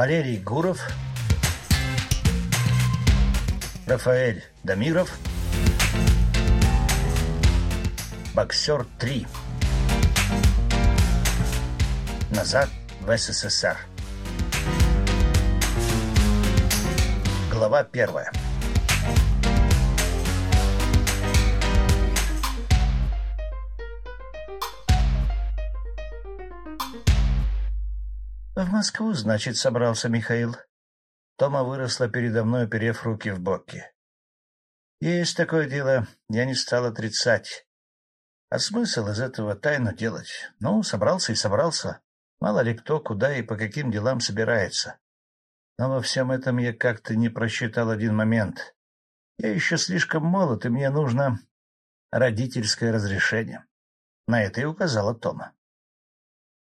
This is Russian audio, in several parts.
Валерий Гуров, Рафаэль Дамиров, Боксер 3. Назад в СССР. Глава первая. В Москву, значит, собрался Михаил. Тома выросла передо мной, оперев руки в боки. Есть такое дело, я не стал отрицать. А смысл из этого тайну делать? Ну, собрался и собрался. Мало ли кто, куда и по каким делам собирается. Но во всем этом я как-то не просчитал один момент. Я еще слишком молод, и мне нужно родительское разрешение. На это и указала Тома. —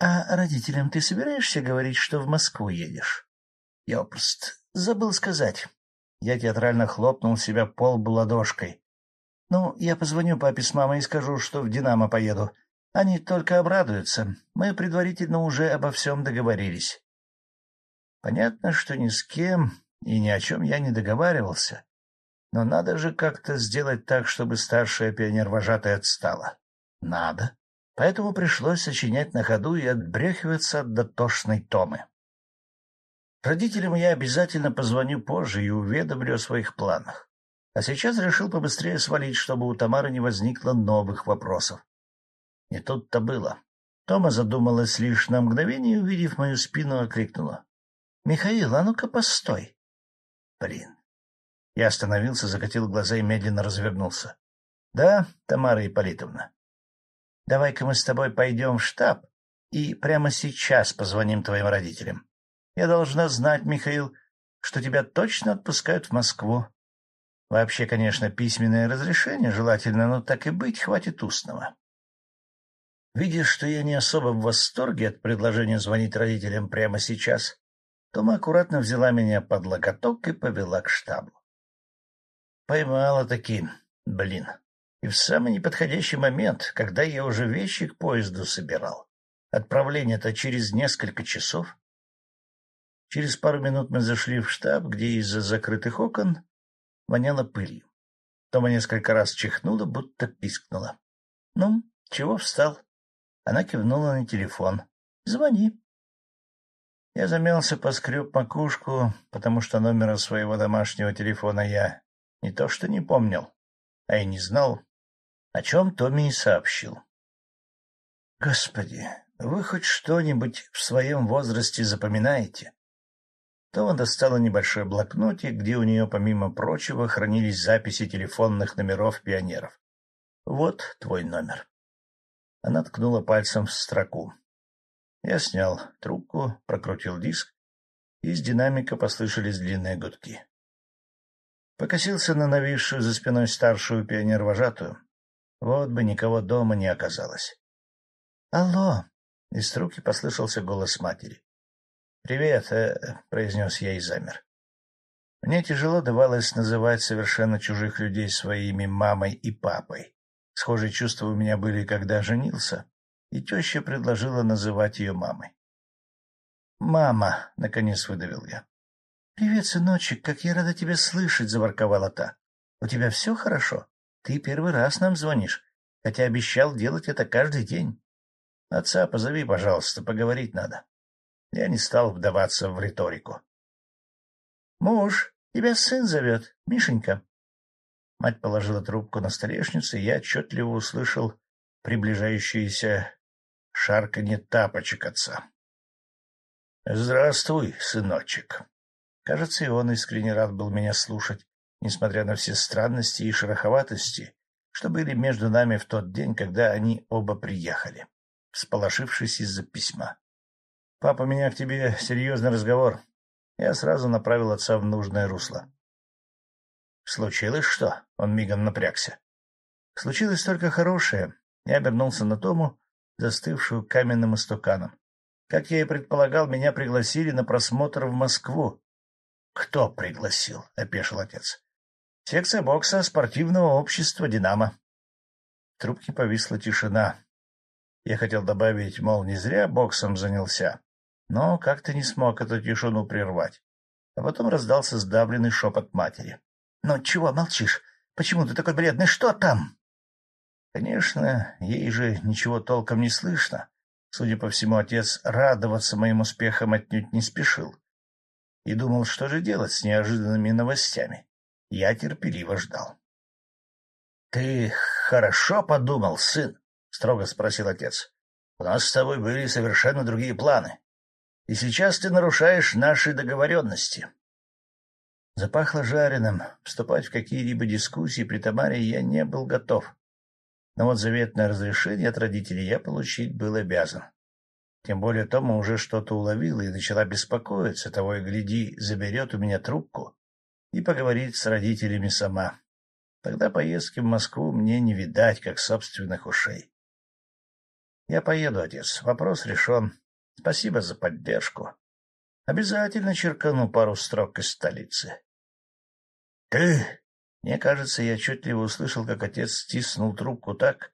А родителям ты собираешься говорить, что в Москву едешь? — Я просто забыл сказать. Я театрально хлопнул себя полбу ладошкой. — Ну, я позвоню папе с мамой и скажу, что в «Динамо» поеду. Они только обрадуются. Мы предварительно уже обо всем договорились. Понятно, что ни с кем и ни о чем я не договаривался. Но надо же как-то сделать так, чтобы старшая пионер-вожатая отстала. Надо поэтому пришлось сочинять на ходу и отбрехиваться от дотошной Томы. Родителям я обязательно позвоню позже и уведомлю о своих планах. А сейчас решил побыстрее свалить, чтобы у Тамары не возникло новых вопросов. Не тут-то было. Тома задумалась лишь на мгновение, увидев мою спину, окликнула. — Михаил, а ну-ка постой. — Блин. Я остановился, закатил глаза и медленно развернулся. — Да, Тамара Ипполитовна. Давай-ка мы с тобой пойдем в штаб и прямо сейчас позвоним твоим родителям. Я должна знать, Михаил, что тебя точно отпускают в Москву. Вообще, конечно, письменное разрешение желательно, но так и быть, хватит устного. Видя, что я не особо в восторге от предложения звонить родителям прямо сейчас, Тома аккуратно взяла меня под локоток и повела к штабу. Поймала таки, блин. И в самый неподходящий момент, когда я уже вещи к поезду собирал. Отправление-то через несколько часов. Через пару минут мы зашли в штаб, где из-за закрытых окон воняло пылью. Тома несколько раз чихнула, будто пискнула. — Ну, чего встал? Она кивнула на телефон. — Звони. Я замялся, поскреб макушку, потому что номера своего домашнего телефона я не то что не помнил, а и не знал, о чем Томми и сообщил. — Господи, вы хоть что-нибудь в своем возрасте запоминаете? Тома достала небольшой блокнотик, где у нее, помимо прочего, хранились записи телефонных номеров пионеров. Вот твой номер. Она ткнула пальцем в строку. Я снял трубку, прокрутил диск, и из динамика послышались длинные гудки. Покосился на нависшую за спиной старшую пионер-вожатую. Вот бы никого дома не оказалось. — Алло! — из трубки послышался голос матери. — Привет, э, — произнес я и замер. Мне тяжело давалось называть совершенно чужих людей своими мамой и папой. Схожие чувства у меня были, когда женился, и теща предложила называть ее мамой. «Мама!» — наконец выдавил я. «Привет, сыночек, как я рада тебя слышать!» — заворковала та. «У тебя все хорошо?» Ты первый раз нам звонишь, хотя обещал делать это каждый день. Отца позови, пожалуйста, поговорить надо. Я не стал вдаваться в риторику. — Муж, тебя сын зовет, Мишенька. Мать положила трубку на столешницу, и я отчетливо услышал приближающееся шарканье тапочек отца. — Здравствуй, сыночек. Кажется, и он искренне рад был меня слушать, несмотря на все странности и шероховатости, что были между нами в тот день, когда они оба приехали, всполошившись из-за письма. — Папа, меня к тебе серьезный разговор. Я сразу направил отца в нужное русло. — Случилось что? — он мигом напрягся. — Случилось только хорошее. Я обернулся на Тому, застывшую каменным истуканом. Как я и предполагал, меня пригласили на просмотр в Москву. — Кто пригласил? — опешил отец. Секция бокса спортивного общества «Динамо». В трубке повисла тишина. Я хотел добавить, мол, не зря боксом занялся, но как-то не смог эту тишину прервать. А потом раздался сдавленный шепот матери. — Ну чего молчишь? Почему ты такой бледный? Что там? Конечно, ей же ничего толком не слышно. Судя по всему, отец радоваться моим успехам отнюдь не спешил. И думал, что же делать с неожиданными новостями. Я терпеливо ждал. — Ты хорошо подумал, сын? — строго спросил отец. — У нас с тобой были совершенно другие планы. И сейчас ты нарушаешь наши договоренности. Запахло жареным. Вступать в какие-либо дискуссии при Тамаре я не был готов. Но вот заветное разрешение от родителей я получить был обязан. Тем более Тома уже что-то уловила и начала беспокоиться, того и гляди, заберет у меня трубку и поговорит с родителями сама. Тогда поездки в Москву мне не видать, как собственных ушей. Я поеду, отец. Вопрос решен. Спасибо за поддержку. Обязательно черкану пару строк из столицы. Ты мне кажется, я отчетливо услышал, как отец стиснул трубку так,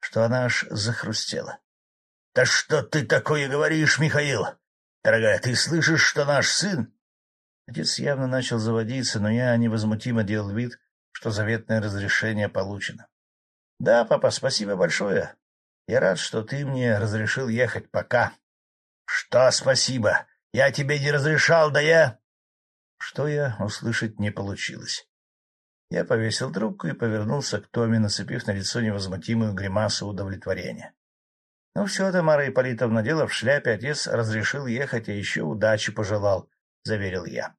что она аж захрустела. — Да что ты такое говоришь, Михаил? Дорогая, ты слышишь, что наш сын... Отец явно начал заводиться, но я невозмутимо делал вид, что заветное разрешение получено. — Да, папа, спасибо большое. Я рад, что ты мне разрешил ехать пока. — Что спасибо? Я тебе не разрешал, да я... Что я услышать не получилось. Я повесил трубку и повернулся к Томе, нацепив на лицо невозмутимую гримасу удовлетворения. — Ну все, Тамара Ипполитовна, дело в шляпе, отец разрешил ехать, а еще удачи пожелал, — заверил я.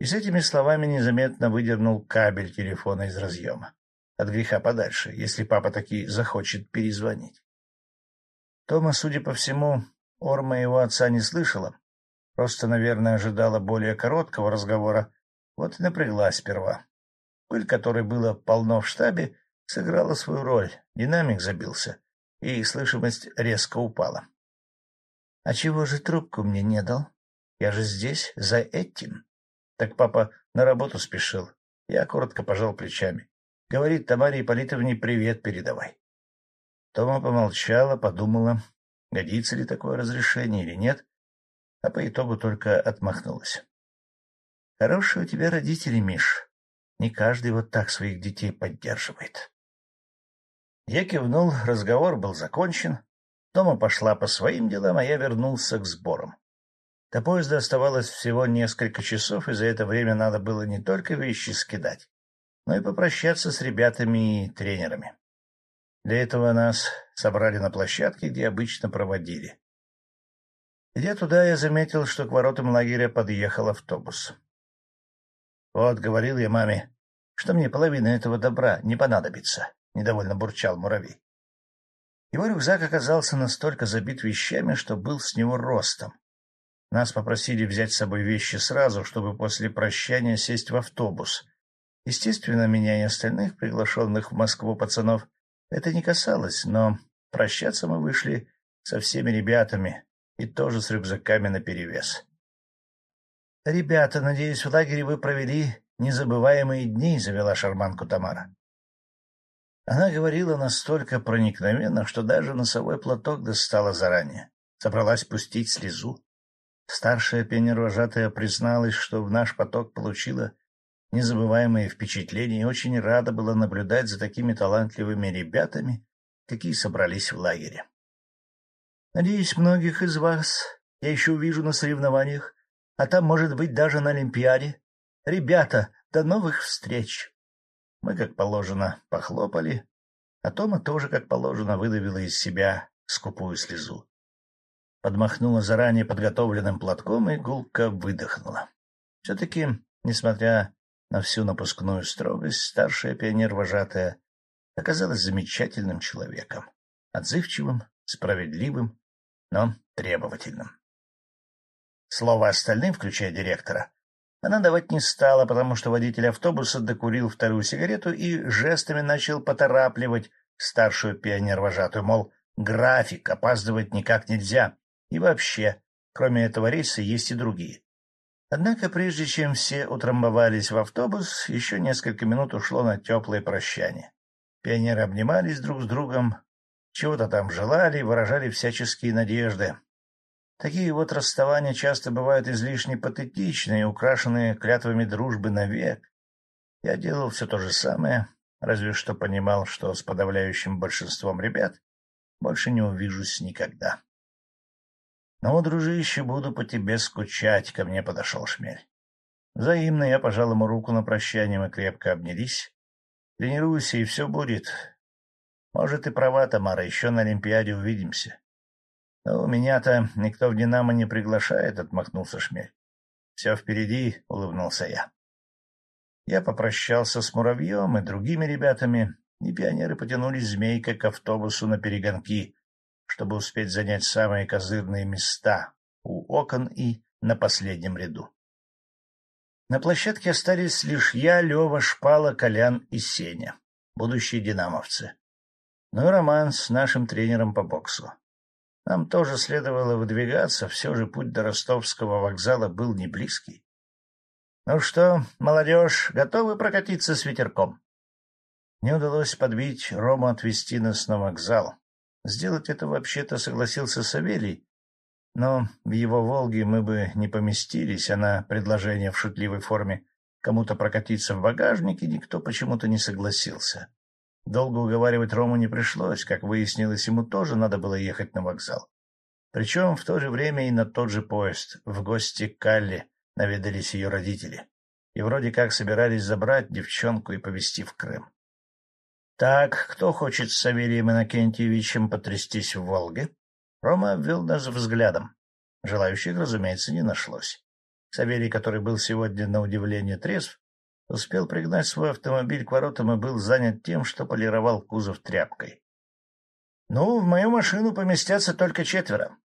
И с этими словами незаметно выдернул кабель телефона из разъема. От греха подальше, если папа таки захочет перезвонить. Тома, судя по всему, ор моего отца не слышала, просто, наверное, ожидала более короткого разговора, вот и напряглась сперва. Пыль, которой было полно в штабе, сыграла свою роль, динамик забился, и слышимость резко упала. — А чего же трубку мне не дал? Я же здесь за этим. Так папа на работу спешил. Я коротко пожал плечами. Говорит, Тамаре Ипполитовне привет передавай. Тома помолчала, подумала, годится ли такое разрешение или нет, а по итогу только отмахнулась. — Хорошие у тебя родители, Миш. Не каждый вот так своих детей поддерживает. Я кивнул, разговор был закончен. Тома пошла по своим делам, а я вернулся к сборам. До поезда оставалось всего несколько часов, и за это время надо было не только вещи скидать, но и попрощаться с ребятами и тренерами. Для этого нас собрали на площадке, где обычно проводили. Идя туда, я заметил, что к воротам лагеря подъехал автобус. Вот, говорил я маме, что мне половина этого добра не понадобится, — недовольно бурчал муравей. Его рюкзак оказался настолько забит вещами, что был с него ростом. Нас попросили взять с собой вещи сразу, чтобы после прощания сесть в автобус. Естественно, меня и остальных приглашенных в Москву пацанов это не касалось, но прощаться мы вышли со всеми ребятами и тоже с рюкзаками наперевес. — Ребята, надеюсь, в лагере вы провели незабываемые дни, — завела шарманку Тамара. Она говорила настолько проникновенно, что даже носовой платок достала заранее. Собралась пустить слезу. Старшая пионервожатая призналась, что в наш поток получила незабываемые впечатления и очень рада была наблюдать за такими талантливыми ребятами, какие собрались в лагере. Надеюсь, многих из вас я еще увижу на соревнованиях, а там, может быть, даже на Олимпиаде. Ребята, до новых встреч! Мы, как положено, похлопали, а Тома тоже, как положено, выдавила из себя скупую слезу. Подмахнула заранее подготовленным платком и гулко выдохнула. Все-таки, несмотря на всю напускную строгость, старшая пионер-вожатая оказалась замечательным человеком, отзывчивым, справедливым, но требовательным. Слово остальным, включая директора, она давать не стала, потому что водитель автобуса докурил вторую сигарету и жестами начал поторапливать старшую пионер-вожатую, мол, график, опаздывать никак нельзя. И вообще, кроме этого рейса, есть и другие. Однако, прежде чем все утрамбовались в автобус, еще несколько минут ушло на теплое прощание. Пионеры обнимались друг с другом, чего-то там желали выражали всяческие надежды. Такие вот расставания часто бывают излишне патетичные, украшенные клятвами дружбы навек. Я делал все то же самое, разве что понимал, что с подавляющим большинством ребят больше не увижусь никогда. — Ну, дружище, буду по тебе скучать, — ко мне подошел Шмель. Взаимно я пожал ему руку на прощание, мы крепко обнялись. Тренируйся, и все будет. Может, и права, Тамара, еще на Олимпиаде увидимся. «Ну, — меня-то никто в «Динамо» не приглашает, — отмахнулся Шмель. — Все впереди, — улыбнулся я. Я попрощался с Муравьем и другими ребятами, и пионеры потянулись змейкой к автобусу на перегонки, чтобы успеть занять самые козырные места у окон и на последнем ряду. На площадке остались лишь я, Лева, Шпала, Колян и Сеня, будущие динамовцы. Ну и Роман с нашим тренером по боксу. Нам тоже следовало выдвигаться, все же путь до ростовского вокзала был не близкий. — Ну что, молодежь, готовы прокатиться с ветерком? Не удалось подбить Рому отвезти нас на вокзал. Сделать это вообще-то согласился Савелий, но в его «Волге» мы бы не поместились, а на предложение в шутливой форме кому-то прокатиться в багажнике никто почему-то не согласился. Долго уговаривать Рому не пришлось, как выяснилось, ему тоже надо было ехать на вокзал. Причем в то же время и на тот же поезд. В гости к Калле наведались ее родители. И вроде как собирались забрать девчонку и повезти в Крым. Так, кто хочет с Савелием Иннокентьевичем потрястись в Волге? Рома обвел нас взглядом. Желающих, разумеется, не нашлось. Савелий, который был сегодня на удивление трезв, успел пригнать свой автомобиль к воротам и был занят тем, что полировал кузов тряпкой. — Ну, в мою машину поместятся только четверо,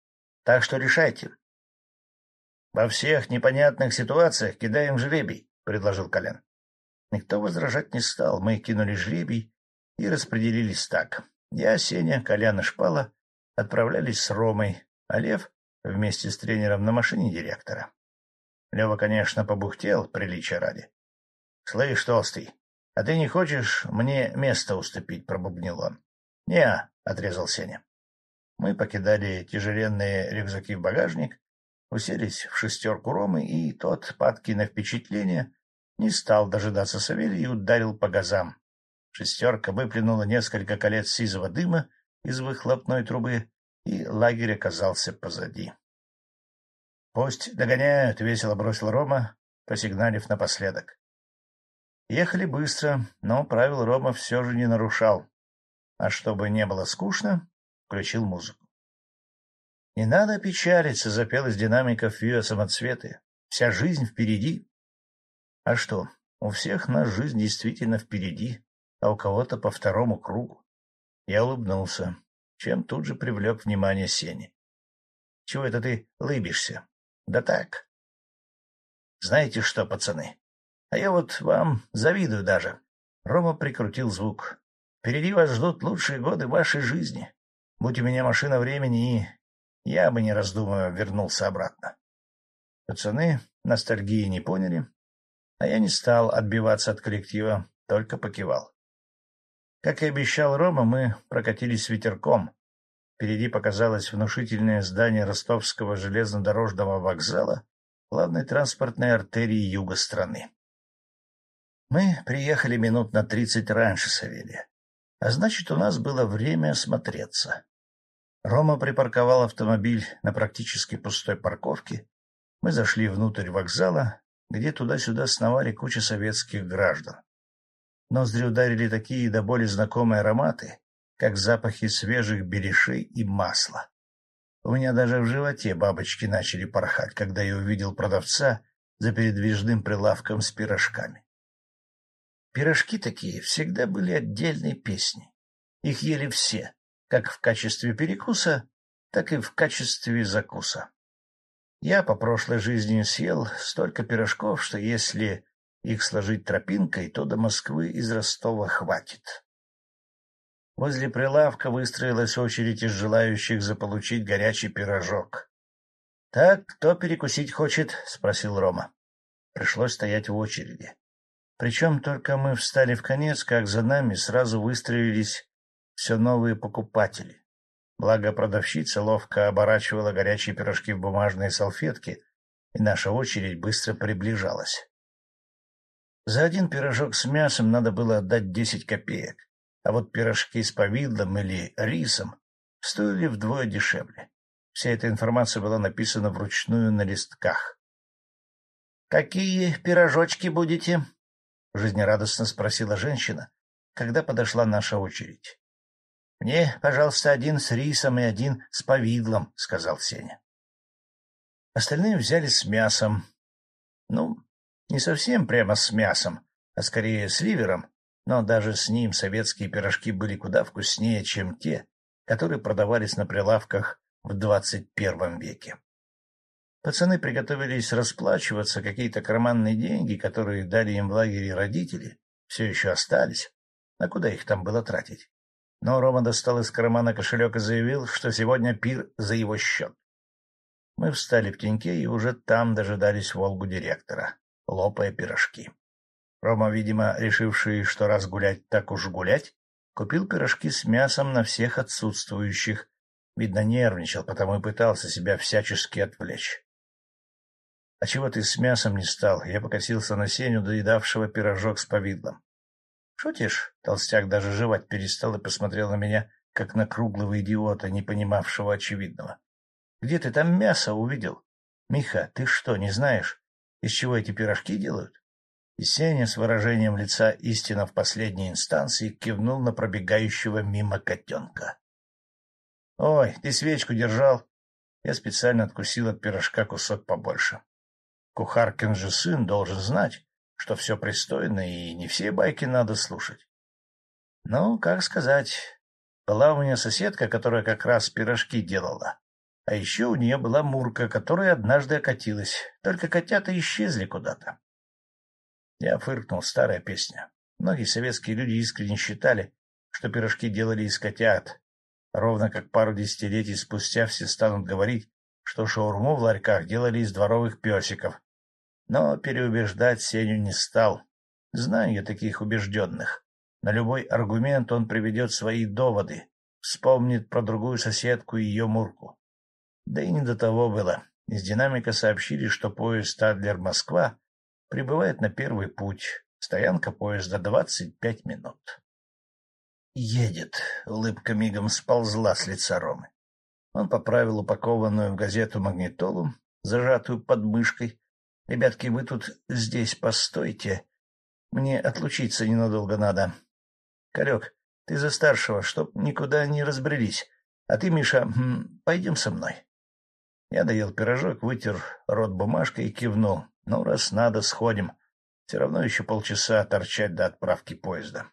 так что решайте. — Во всех непонятных ситуациях кидаем жребий, — предложил Колян. Никто возражать не стал, мы кинули жребий и распределились так. Я, Сеня, Колян и Шпала отправлялись с Ромой, а Лев вместе с тренером на машине директора. Лева, конечно, побухтел, приличия ради. — Слышь, толстый, а ты не хочешь мне место уступить? — пробубнил он. — Не, — отрезал Сеня. Мы покидали тяжеленные рюкзаки в багажник, уселись в шестерку Ромы, и тот, падкий на впечатление, не стал дожидаться Савелия и ударил по газам. Шестерка выплюнула несколько колец сизого дыма из выхлопной трубы, и лагерь оказался позади. — Пусть догоняют, — весело бросил Рома, посигналив напоследок. Ехали быстро, но правил Рома все же не нарушал. А чтобы не было скучно, включил музыку. — Не надо печалиться, — запел из динамиков Виа самоцветы. — Вся жизнь впереди. А что, у всех нас жизнь действительно впереди, а у кого-то по второму кругу. Я улыбнулся, чем тут же привлек внимание Сени. — Чего это ты лыбишься? — Да так. — Знаете что, пацаны, а я вот вам завидую даже. Рома прикрутил звук. Впереди вас ждут лучшие годы вашей жизни. Будь у меня машина времени, и я бы, не раздумывая, вернулся обратно. Пацаны ностальгии не поняли, а я не стал отбиваться от коллектива, только покивал. Как и обещал Рома, мы прокатились ветерком. Впереди показалось внушительное здание ростовского железнодорожного вокзала, главной транспортной артерии юга страны. Мы приехали минут на тридцать раньше Савелия, а значит, у нас было время осмотреться. Рома припарковал автомобиль на практически пустой парковке. Мы зашли внутрь вокзала, где туда-сюда сновали куча советских граждан. Ноздри ударили такие до боли знакомые ароматы, как запахи свежих беляшей и масла. У меня даже в животе бабочки начали порхать, когда я увидел продавца за передвижным прилавком с пирожками. Пирожки такие всегда были отдельной песней. Их ели все, как в качестве перекуса, так и в качестве закуса. Я по прошлой жизни съел столько пирожков, что если их сложить тропинкой, то до Москвы из Ростова хватит. Возле прилавка выстроилась очередь из желающих заполучить горячий пирожок. — Так, кто перекусить хочет? — спросил Рома. Пришлось стоять в очереди. Причем только мы встали в конец, как за нами сразу выстроились все новые покупатели. Благо продавщица ловко оборачивала горячие пирожки в бумажные салфетки, и наша очередь быстро приближалась. За один пирожок с мясом надо было отдать десять копеек, а вот пирожки с повидлом или рисом стоили вдвое дешевле. Вся эта информация была написана вручную на листках. — Какие пирожочки будете? — жизнерадостно спросила женщина, когда подошла наша очередь. — Мне, пожалуйста, один с рисом и один с повидлом, — сказал Сеня. Остальные взяли с мясом. Ну, не совсем прямо с мясом, а скорее с ливером, но даже с ним советские пирожки были куда вкуснее, чем те, которые продавались на прилавках в двадцать первом веке. Пацаны приготовились расплачиваться, какие-то карманные деньги, которые дали им в лагере родители, все еще остались. А куда их там было тратить? Но Рома достал из кармана кошелек и заявил, что сегодня пир за его счет. Мы встали в теньке и уже там дожидались Волгу директора, лопая пирожки. Рома, видимо, решивший, что раз гулять, так уж гулять, купил пирожки с мясом на всех отсутствующих. Видно, нервничал, потому и пытался себя всячески отвлечь. — А чего ты с мясом не стал? Я покосился на Сеню, доедавшего пирожок с повидлом. — Шутишь? — толстяк даже жевать перестал и посмотрел на меня, как на круглого идиота, не понимавшего очевидного. — Где ты там мясо увидел? Миха, ты что, не знаешь, из чего эти пирожки делают? И Сеня с выражением лица истина в последней инстанции кивнул на пробегающего мимо котенка. — Ой, ты свечку держал? Я специально откусил от пирожка кусок побольше. Кухаркин же сын должен знать, что все пристойно, и не все байки надо слушать. Ну, как сказать, была у меня соседка, которая как раз пирожки делала. А еще у нее была Мурка, которая однажды окатилась, только котята исчезли куда-то. Я фыркнул, старая песня. Многие советские люди искренне считали, что пирожки делали из котят, ровно как пару десятилетий спустя все станут говорить, что шаурму в ларьках делали из дворовых песиков. Но переубеждать Сеню не стал. Знаю я таких убежденных. На любой аргумент он приведет свои доводы, вспомнит про другую соседку и ее Мурку. Да и не до того было. Из динамика сообщили, что поезд Адлер-Москва прибывает на первый путь. Стоянка поезда двадцать пять минут. «Едет!» — улыбка мигом сползла с лица Ромы. Он поправил упакованную в газету магнитолу, зажатую под мышкой. — Ребятки, вы тут здесь постойте. Мне отлучиться ненадолго надо. Корек, ты за старшего, чтоб никуда не разбрелись. А ты, Миша, пойдем со мной. Я доел пирожок, вытер рот бумажкой и кивнул. Ну, раз надо, сходим. Все равно еще полчаса торчать до отправки поезда.